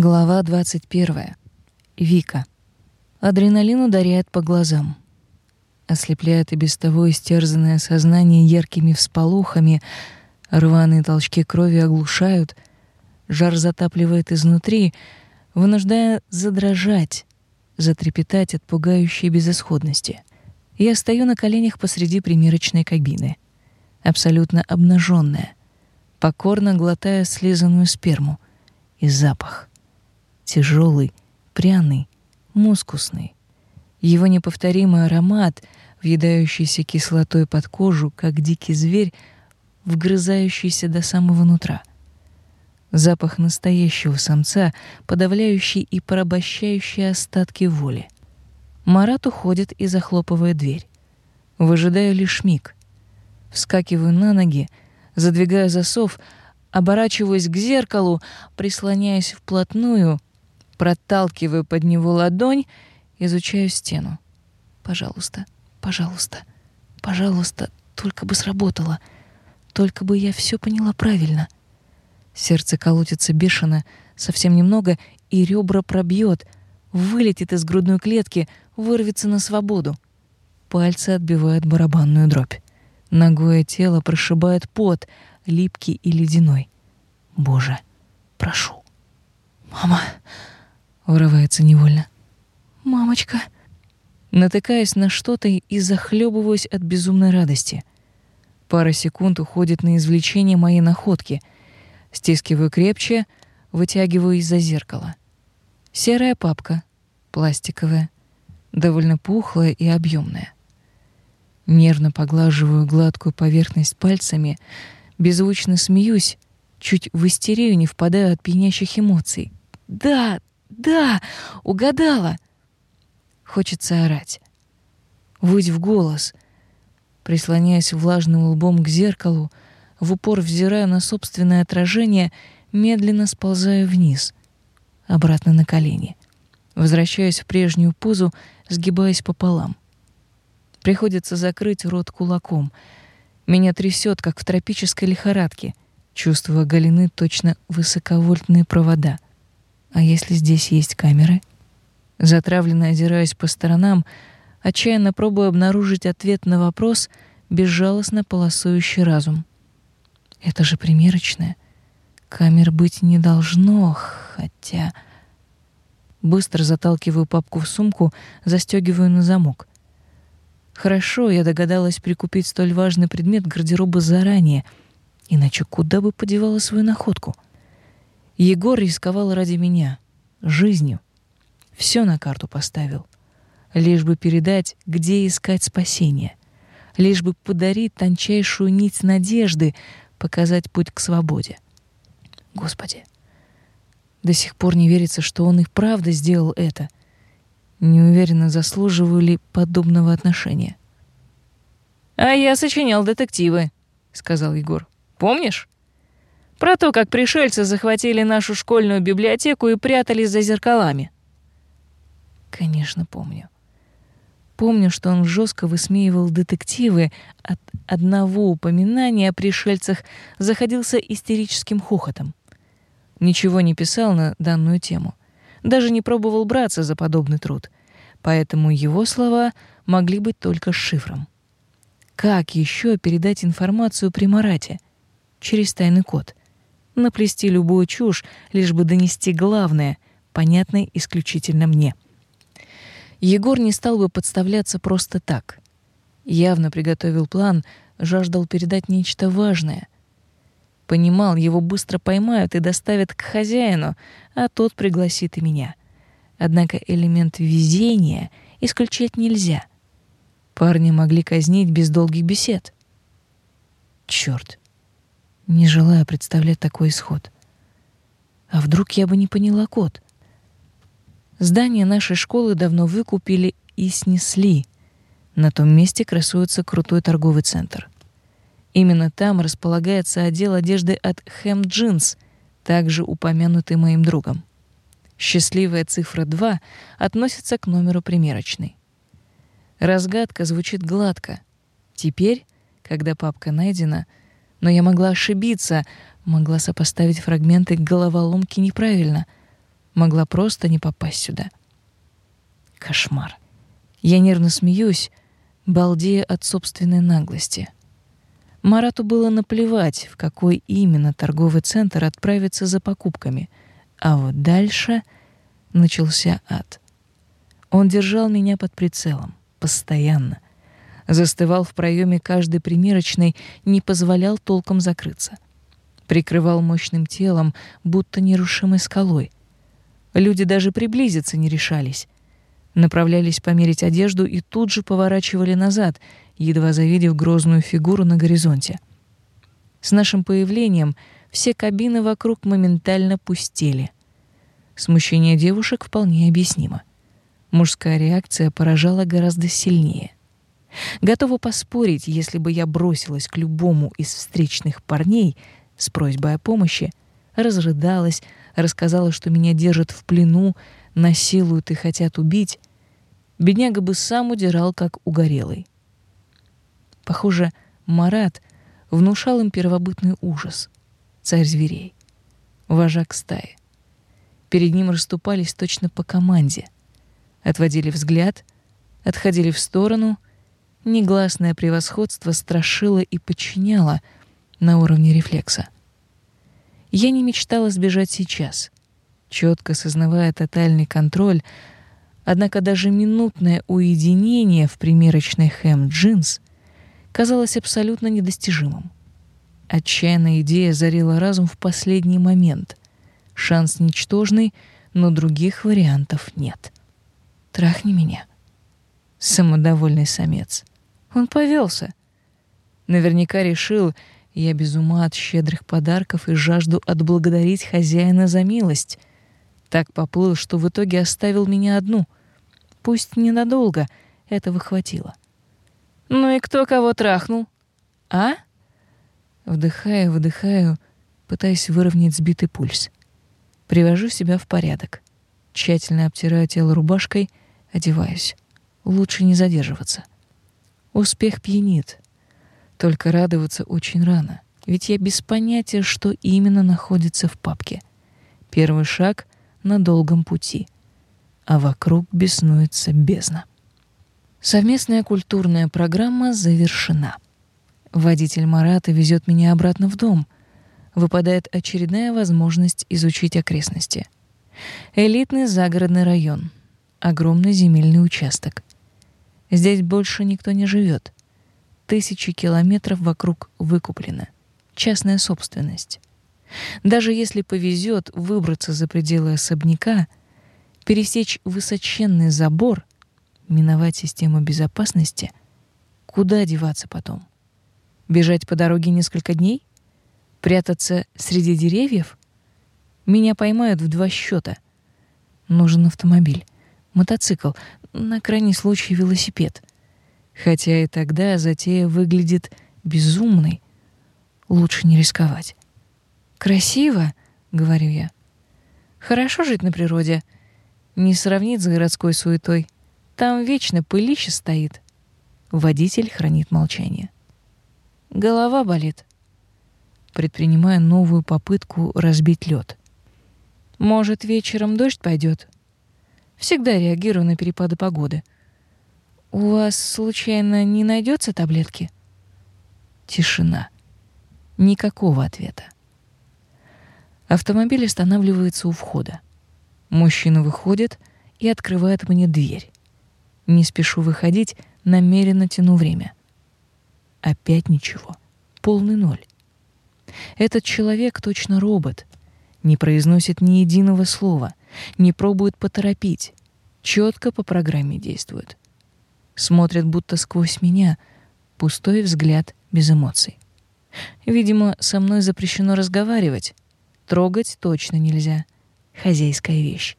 Глава 21. Вика. Адреналин ударяет по глазам. Ослепляет и без того истерзанное сознание яркими всполохами, рваные толчки крови оглушают, жар затапливает изнутри, вынуждая задрожать, затрепетать от пугающей безысходности. Я стою на коленях посреди примерочной кабины, абсолютно обнаженная, покорно глотая слизанную сперму и запах тяжелый, пряный, мускусный. Его неповторимый аромат, въедающийся кислотой под кожу, как дикий зверь, вгрызающийся до самого нутра. Запах настоящего самца, подавляющий и порабощающий остатки воли. Марат уходит и захлопывает дверь. Выжидаю лишь миг. Вскакиваю на ноги, задвигаю засов, оборачиваюсь к зеркалу, прислоняюсь вплотную — Проталкиваю под него ладонь, изучаю стену. Пожалуйста, пожалуйста, пожалуйста, только бы сработало. Только бы я все поняла правильно. Сердце колотится бешено, совсем немного, и ребра пробьет, вылетит из грудной клетки, вырвется на свободу. Пальцы отбивают барабанную дробь. Ногое тело прошибает пот, липкий и ледяной. Боже, прошу. Мама, вырывается невольно. «Мамочка!» Натыкаясь на что-то и захлебываюсь от безумной радости. Пара секунд уходит на извлечение моей находки. Стискиваю крепче, вытягиваю из-за зеркала. Серая папка, пластиковая, довольно пухлая и объемная. Нервно поглаживаю гладкую поверхность пальцами, беззвучно смеюсь, чуть в истерию не впадаю от пьянящих эмоций. «Да, да, угадала. Хочется орать. Выть в голос. Прислоняясь влажным лбом к зеркалу, в упор взирая на собственное отражение, медленно сползаю вниз, обратно на колени. Возвращаюсь в прежнюю позу, сгибаясь пополам. Приходится закрыть рот кулаком. Меня трясет, как в тропической лихорадке, чувствуя оголены точно высоковольтные провода — а если здесь есть камеры? Затравленно озираясь по сторонам, отчаянно пробую обнаружить ответ на вопрос, безжалостно полосующий разум. Это же примерочная. Камер быть не должно, хотя... Быстро заталкиваю папку в сумку, застегиваю на замок. Хорошо, я догадалась прикупить столь важный предмет гардероба заранее, иначе куда бы подевала свою находку — Егор рисковал ради меня, жизнью. Все на карту поставил. Лишь бы передать, где искать спасение. Лишь бы подарить тончайшую нить надежды, показать путь к свободе. Господи, до сих пор не верится, что он и правда сделал это. Не уверена, заслуживаю ли подобного отношения. «А я сочинял детективы», — сказал Егор. «Помнишь?» Про то, как пришельцы захватили нашу школьную библиотеку и прятались за зеркалами. Конечно, помню. Помню, что он жестко высмеивал детективы, от одного упоминания о пришельцах заходился истерическим хохотом. Ничего не писал на данную тему, даже не пробовал браться за подобный труд, поэтому его слова могли быть только шифром. Как еще передать информацию при Марате? Через тайный код наплести любую чушь, лишь бы донести главное, понятное исключительно мне. Егор не стал бы подставляться просто так. Явно приготовил план, жаждал передать нечто важное. Понимал, его быстро поймают и доставят к хозяину, а тот пригласит и меня. Однако элемент везения исключать нельзя. Парни могли казнить без долгих бесед. Чёрт не желая представлять такой исход. А вдруг я бы не поняла код? Здание нашей школы давно выкупили и снесли. На том месте красуется крутой торговый центр. Именно там располагается отдел одежды от Хэм Джинс, также упомянутый моим другом. Счастливая цифра 2 относится к номеру примерочной. Разгадка звучит гладко. Теперь, когда папка найдена, но я могла ошибиться, могла сопоставить фрагменты головоломки неправильно. Могла просто не попасть сюда. Кошмар. Я нервно смеюсь, балдея от собственной наглости. Марату было наплевать, в какой именно торговый центр отправиться за покупками, а вот дальше начался ад. Он держал меня под прицелом, постоянно. Застывал в проеме каждой примерочной, не позволял толком закрыться. Прикрывал мощным телом, будто нерушимой скалой. Люди даже приблизиться не решались направлялись померить одежду и тут же поворачивали назад, едва завидев грозную фигуру на горизонте. С нашим появлением все кабины вокруг моментально пустели. Смущение девушек вполне объяснимо. Мужская реакция поражала гораздо сильнее. Готова поспорить, если бы я бросилась к любому из встречных парней с просьбой о помощи, разрыдалась, рассказала, что меня держат в плену, насилуют и хотят убить, бедняга бы сам удирал, как угорелый. Похоже, Марат внушал им первобытный ужас, царь зверей, вожак стаи. Перед ним расступались точно по команде, отводили взгляд, отходили в сторону, негласное превосходство страшило и подчиняло на уровне рефлекса. Я не мечтала сбежать сейчас, четко сознавая тотальный контроль Однако даже минутное уединение в примерочной хэм джинс казалось абсолютно недостижимым. Отчаянная идея зарила разум в последний момент. Шанс ничтожный, но других вариантов нет. Трахни меня. Самодовольный самец. Он повелся. Наверняка решил, я без ума от щедрых подарков и жажду отблагодарить хозяина за милость. Так поплыл, что в итоге оставил меня одну — Пусть ненадолго, этого хватило. «Ну и кто кого трахнул? А?» Вдыхаю, выдыхаю, пытаясь выровнять сбитый пульс. Привожу себя в порядок. Тщательно обтираю тело рубашкой, одеваюсь. Лучше не задерживаться. Успех пьянит. Только радоваться очень рано, ведь я без понятия, что именно находится в папке. Первый шаг на долгом пути — а вокруг беснуется бездна. Совместная культурная программа завершена. Водитель Марата везет меня обратно в дом. Выпадает очередная возможность изучить окрестности. Элитный загородный район. Огромный земельный участок. Здесь больше никто не живет. Тысячи километров вокруг выкуплено. Частная собственность. Даже если повезет выбраться за пределы особняка — пересечь высоченный забор, миновать систему безопасности, куда деваться потом? Бежать по дороге несколько дней? Прятаться среди деревьев? Меня поймают в два счета. Нужен автомобиль, мотоцикл, на крайний случай велосипед. Хотя и тогда затея выглядит безумной. Лучше не рисковать. «Красиво», — говорю я. «Хорошо жить на природе», — не сравнить с городской суетой. Там вечно пылище стоит. Водитель хранит молчание. Голова болит. Предпринимая новую попытку разбить лед. Может, вечером дождь пойдет? Всегда реагирую на перепады погоды. У вас случайно не найдется таблетки? Тишина. Никакого ответа. Автомобиль останавливается у входа. Мужчина выходит и открывает мне дверь. Не спешу выходить, намеренно тяну время. Опять ничего. Полный ноль. Этот человек точно робот. Не произносит ни единого слова, не пробует поторопить. Четко по программе действует. Смотрит будто сквозь меня, пустой взгляд без эмоций. Видимо, со мной запрещено разговаривать. Трогать точно нельзя — хозяйская вещь.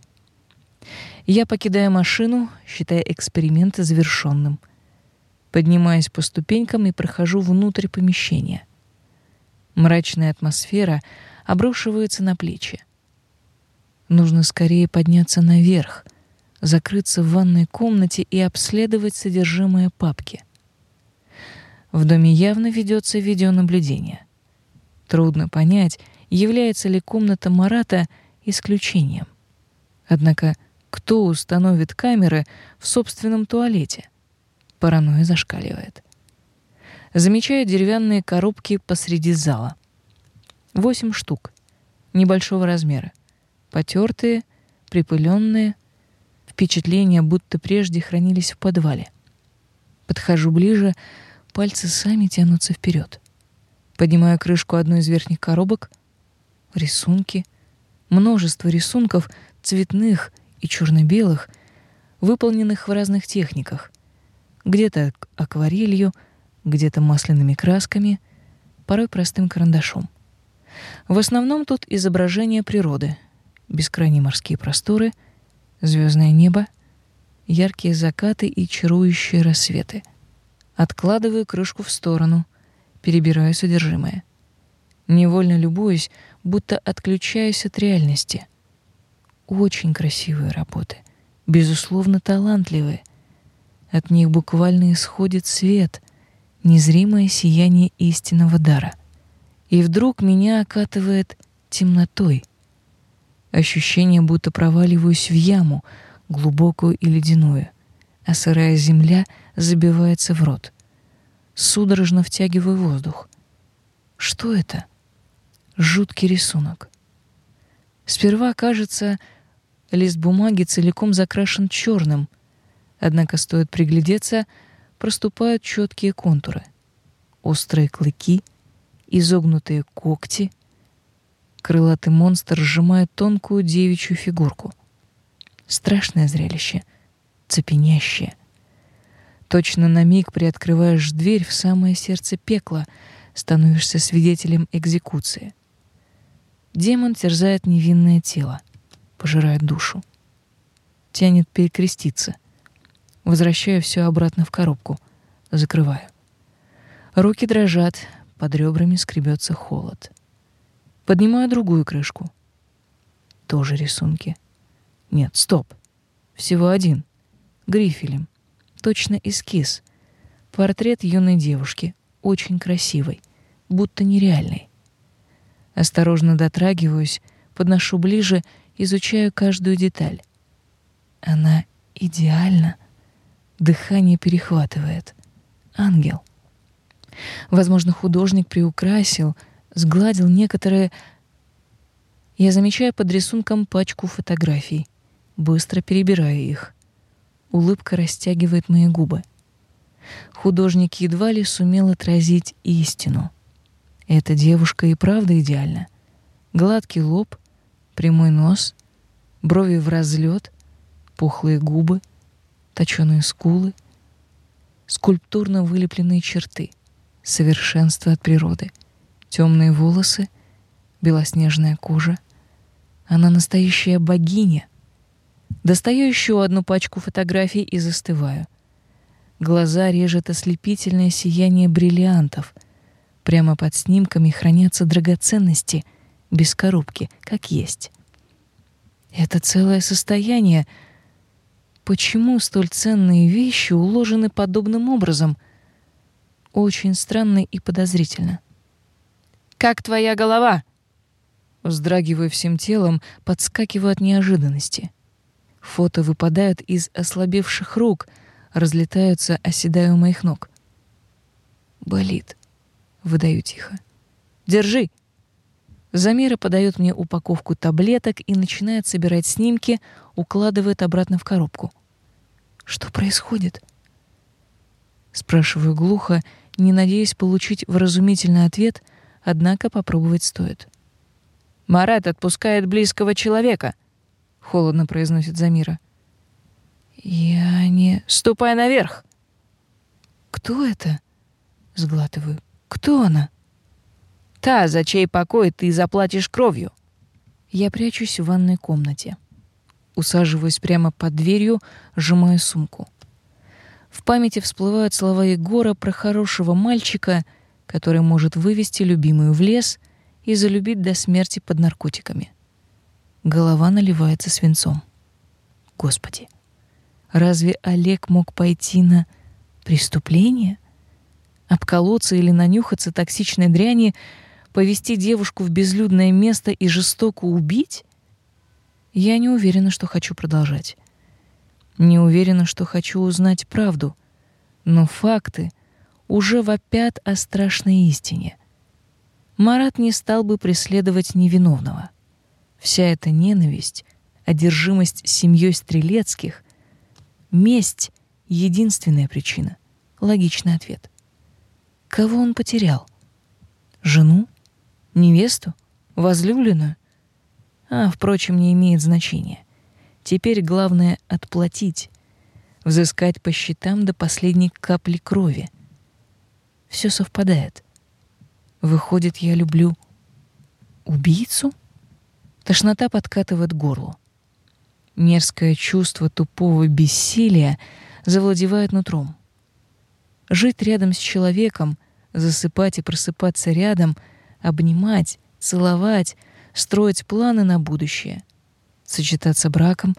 Я покидаю машину, считая эксперимент завершенным. Поднимаюсь по ступенькам и прохожу внутрь помещения. Мрачная атмосфера обрушивается на плечи. Нужно скорее подняться наверх, закрыться в ванной комнате и обследовать содержимое папки. В доме явно ведется видеонаблюдение. Трудно понять, является ли комната Марата исключением. Однако кто установит камеры в собственном туалете? Паранойя зашкаливает. Замечаю деревянные коробки посреди зала. Восемь штук. Небольшого размера. Потертые, припыленные. Впечатления, будто прежде хранились в подвале. Подхожу ближе, пальцы сами тянутся вперед. Поднимаю крышку одной из верхних коробок. Рисунки. Множество рисунков, цветных и черно-белых, выполненных в разных техниках. Где-то акварелью, где-то масляными красками, порой простым карандашом. В основном тут изображения природы, бескрайние морские просторы, звездное небо, яркие закаты и чарующие рассветы. Откладываю крышку в сторону, перебираю содержимое. Невольно любуюсь, будто отключаюсь от реальности — очень красивые работы, безусловно талантливые. От них буквально исходит свет, незримое сияние истинного дара. И вдруг меня окатывает темнотой. Ощущение, будто проваливаюсь в яму, глубокую и ледяную, а сырая земля забивается в рот. Судорожно втягиваю воздух. Что это? Жуткий рисунок. Сперва кажется, Лист бумаги целиком закрашен черным, однако стоит приглядеться, проступают четкие контуры. Острые клыки, изогнутые когти. Крылатый монстр сжимает тонкую девичью фигурку. Страшное зрелище, цепенящее. Точно на миг приоткрываешь дверь в самое сердце пекла, становишься свидетелем экзекуции. Демон терзает невинное тело пожирает душу. Тянет перекреститься. Возвращаю все обратно в коробку. Закрываю. Руки дрожат, под ребрами скребется холод. Поднимаю другую крышку. Тоже рисунки. Нет, стоп. Всего один. Грифелем. Точно эскиз. Портрет юной девушки. Очень красивой. Будто нереальный. Осторожно дотрагиваюсь, подношу ближе изучаю каждую деталь. Она идеальна. Дыхание перехватывает. Ангел. Возможно, художник приукрасил, сгладил некоторые... Я замечаю под рисунком пачку фотографий. Быстро перебираю их. Улыбка растягивает мои губы. Художник едва ли сумел отразить истину. Эта девушка и правда идеальна. Гладкий лоб — прямой нос, брови в разлет, пухлые губы, точеные скулы, скульптурно вылепленные черты, совершенство от природы, темные волосы, белоснежная кожа. Она настоящая богиня. Достаю еще одну пачку фотографий и застываю. Глаза режет ослепительное сияние бриллиантов. Прямо под снимками хранятся драгоценности — без коробки, как есть. Это целое состояние. Почему столь ценные вещи уложены подобным образом? Очень странно и подозрительно. «Как твоя голова?» Вздрагиваю всем телом, подскакиваю от неожиданности. Фото выпадают из ослабевших рук, разлетаются, оседая у моих ног. «Болит», — выдаю тихо. «Держи!» Замира подает мне упаковку таблеток и начинает собирать снимки, укладывает обратно в коробку. Что происходит? Спрашиваю глухо, не надеясь получить вразумительный ответ, однако попробовать стоит. Марат отпускает близкого человека, холодно произносит Замира. Я не ступай наверх. Кто это? сглатываю. Кто она? Та, за чей покой ты заплатишь кровью. Я прячусь в ванной комнате. Усаживаюсь прямо под дверью, сжимаю сумку. В памяти всплывают слова Егора про хорошего мальчика, который может вывести любимую в лес и залюбить до смерти под наркотиками. Голова наливается свинцом. Господи, разве Олег мог пойти на преступление? Обколоться или нанюхаться токсичной дряни — повести девушку в безлюдное место и жестоко убить? Я не уверена, что хочу продолжать. Не уверена, что хочу узнать правду. Но факты уже вопят о страшной истине. Марат не стал бы преследовать невиновного. Вся эта ненависть, одержимость семьей Стрелецких, месть — единственная причина. Логичный ответ. Кого он потерял? Жену? Невесту? Возлюбленную? А, впрочем, не имеет значения. Теперь главное — отплатить, взыскать по счетам до последней капли крови. Все совпадает. Выходит, я люблю убийцу? Тошнота подкатывает горло. Мерзкое чувство тупого бессилия завладевает нутром. Жить рядом с человеком, засыпать и просыпаться рядом, обнимать, целовать, строить планы на будущее, сочетаться браком,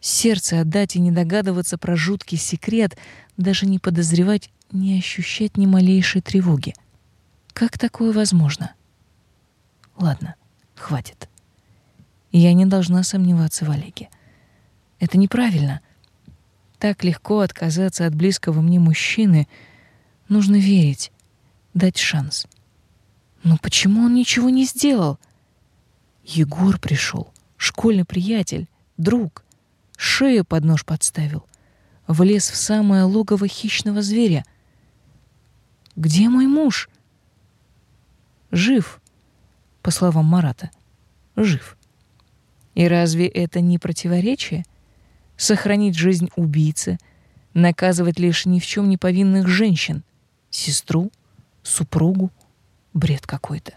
сердце отдать и не догадываться про жуткий секрет, даже не подозревать, не ощущать ни малейшей тревоги. Как такое возможно? Ладно, хватит. Я не должна сомневаться в Олеге. Это неправильно. Так легко отказаться от близкого мне мужчины. Нужно верить, дать шанс. Но почему он ничего не сделал? Егор пришел, школьный приятель, друг, шею под нож подставил, влез в самое логово хищного зверя. Где мой муж? Жив, по словам Марата. Жив. И разве это не противоречие? Сохранить жизнь убийцы, наказывать лишь ни в чем не повинных женщин, сестру, супругу, бред какой-то.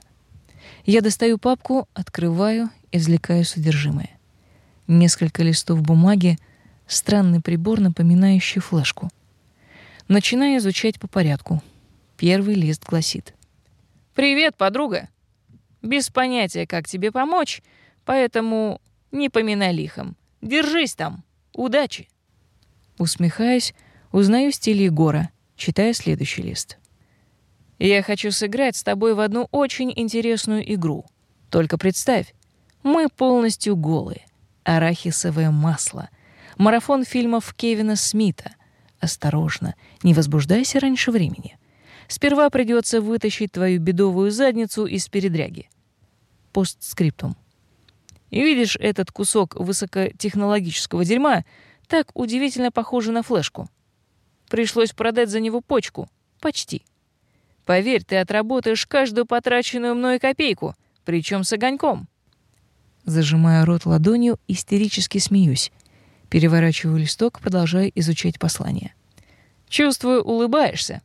Я достаю папку, открываю, извлекаю содержимое. Несколько листов бумаги, странный прибор, напоминающий флешку. Начинаю изучать по порядку. Первый лист гласит. «Привет, подруга! Без понятия, как тебе помочь, поэтому не поминай лихом. Держись там. Удачи!» Усмехаясь, узнаю стиль Егора, читая следующий лист. Я хочу сыграть с тобой в одну очень интересную игру. Только представь, мы полностью голые. Арахисовое масло. Марафон фильмов Кевина Смита. Осторожно, не возбуждайся раньше времени. Сперва придется вытащить твою бедовую задницу из передряги. Постскриптум. И видишь этот кусок высокотехнологического дерьма, так удивительно похожий на флешку. Пришлось продать за него почку. Почти. Поверь, ты отработаешь каждую потраченную мной копейку, причем с огоньком. Зажимая рот ладонью, истерически смеюсь. Переворачиваю листок, продолжая изучать послание. Чувствую, улыбаешься.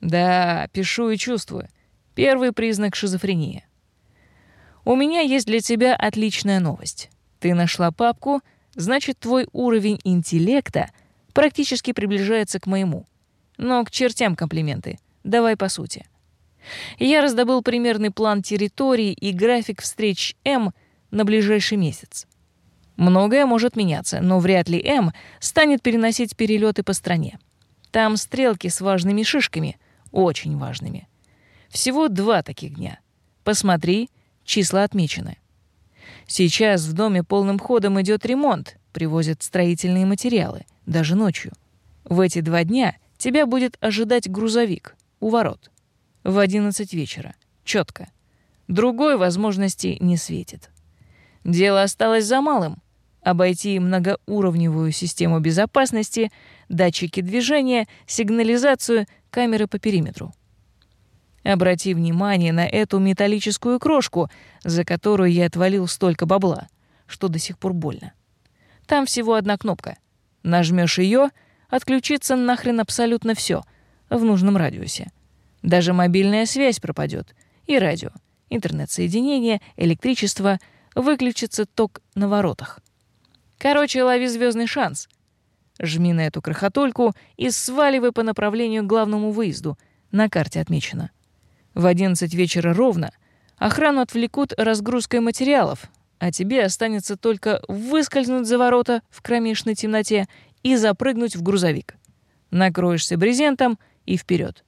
Да, пишу и чувствую. Первый признак шизофрении. У меня есть для тебя отличная новость. Ты нашла папку, значит, твой уровень интеллекта практически приближается к моему. Но к чертям комплименты. Давай по сути. Я раздобыл примерный план территории и график встреч М на ближайший месяц. Многое может меняться, но вряд ли М станет переносить перелеты по стране. Там стрелки с важными шишками, очень важными. Всего два таких дня. Посмотри, числа отмечены. Сейчас в доме полным ходом идет ремонт, привозят строительные материалы, даже ночью. В эти два дня тебя будет ожидать грузовик у ворот. В 11 вечера. Четко. Другой возможности не светит. Дело осталось за малым — обойти многоуровневую систему безопасности, датчики движения, сигнализацию, камеры по периметру. Обрати внимание на эту металлическую крошку, за которую я отвалил столько бабла, что до сих пор больно. Там всего одна кнопка. Нажмешь ее, отключится нахрен абсолютно все в нужном радиусе. Даже мобильная связь пропадет, и радио, интернет-соединение, электричество, выключится ток на воротах. Короче, лови звездный шанс. Жми на эту крохотульку и сваливай по направлению к главному выезду. На карте отмечено. В 11 вечера ровно охрану отвлекут разгрузкой материалов, а тебе останется только выскользнуть за ворота в кромешной темноте и запрыгнуть в грузовик. Накроешься брезентом и вперед.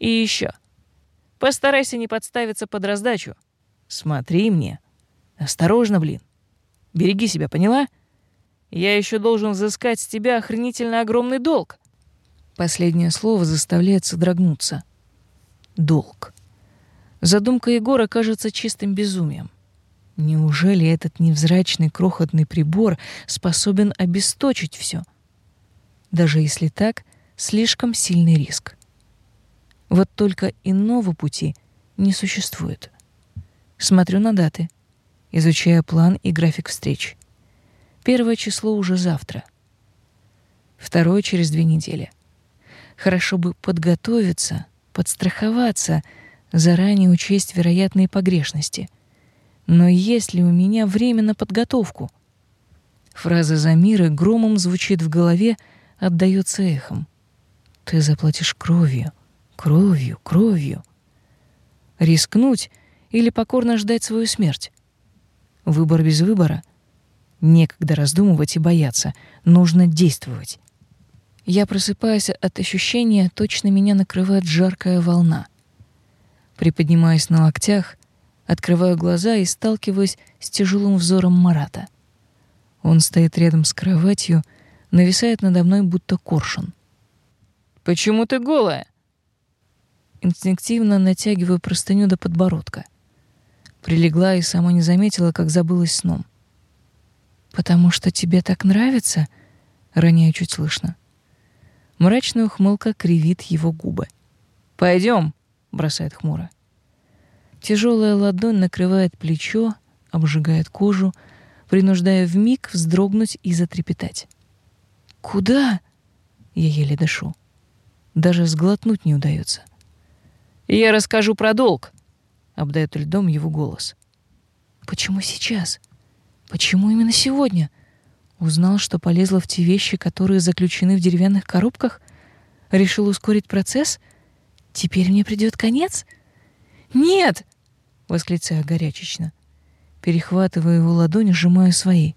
И еще. Постарайся не подставиться под раздачу. Смотри мне. Осторожно, блин. Береги себя, поняла? Я еще должен взыскать с тебя охренительно огромный долг. Последнее слово заставляет содрогнуться. Долг. Задумка Егора кажется чистым безумием. Неужели этот невзрачный крохотный прибор способен обесточить все? Даже если так, слишком сильный риск. Вот только иного пути не существует. Смотрю на даты, изучая план и график встреч. Первое число уже завтра. Второе через две недели. Хорошо бы подготовиться, подстраховаться, заранее учесть вероятные погрешности. Но есть ли у меня время на подготовку? Фраза Замиры громом звучит в голове, отдаётся эхом. Ты заплатишь кровью, кровью, кровью. Рискнуть или покорно ждать свою смерть? Выбор без выбора. Некогда раздумывать и бояться, нужно действовать. Я просыпаюсь от ощущения, точно меня накрывает жаркая волна. Приподнимаясь на локтях, открываю глаза и сталкиваюсь с тяжелым взором Марата. Он стоит рядом с кроватью, нависает надо мной будто коршун. «Почему ты голая?» Инстинктивно натягиваю простыню до подбородка. Прилегла и сама не заметила, как забылась сном. «Потому что тебе так нравится?» — роняю чуть слышно. Мрачная ухмылка кривит его губы. Пойдем, бросает хмуро. Тяжелая ладонь накрывает плечо, обжигает кожу, принуждая вмиг вздрогнуть и затрепетать. «Куда?» — я еле дышу. Даже сглотнуть не удается. «Я расскажу про долг», — обдает льдом его голос. «Почему сейчас? Почему именно сегодня?» Узнал, что полезла в те вещи, которые заключены в деревянных коробках? Решил ускорить процесс? Теперь мне придет конец? Нет! восклицаю горячечно. Перехватываю его ладони, сжимаю свои.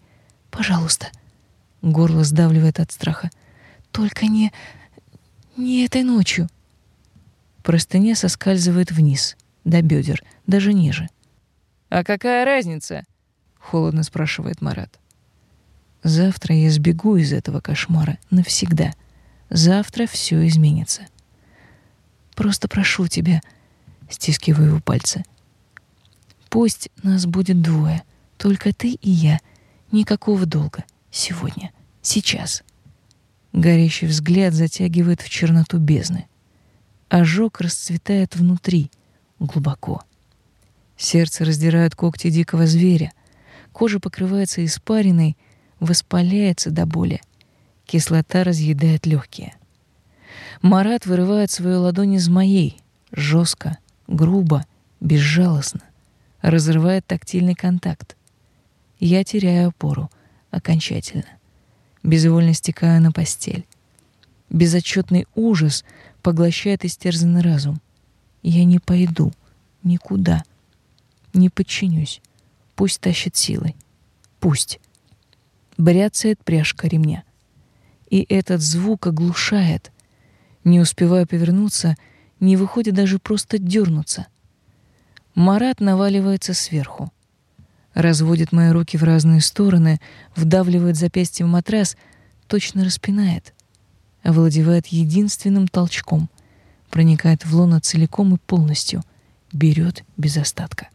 Пожалуйста. Горло сдавливает от страха. Только не не этой ночью. Простыня соскальзывает вниз, до бедер, даже ниже. А какая разница? Холодно спрашивает Марат. Завтра я сбегу из этого кошмара навсегда. Завтра все изменится. Просто прошу тебя, стискиваю его пальцы. Пусть нас будет двое, только ты и я. Никакого долга. Сегодня. Сейчас. Горящий взгляд затягивает в черноту бездны. Ожог расцветает внутри, глубоко. Сердце раздирают когти дикого зверя. Кожа покрывается испариной, воспаляется до боли. Кислота разъедает легкие. Марат вырывает свою ладонь из моей, жестко, грубо, безжалостно, разрывает тактильный контакт. Я теряю опору окончательно. Безвольно стекаю на постель. Безотчетный ужас поглощает истерзанный разум. Я не пойду никуда. Не подчинюсь. Пусть тащит силой. Пусть бряцает пряжка ремня. И этот звук оглушает. Не успеваю повернуться, не выходит даже просто дернуться. Марат наваливается сверху. Разводит мои руки в разные стороны, вдавливает запястье в матрас, точно распинает. Овладевает единственным толчком, проникает в лоно целиком и полностью, берет без остатка.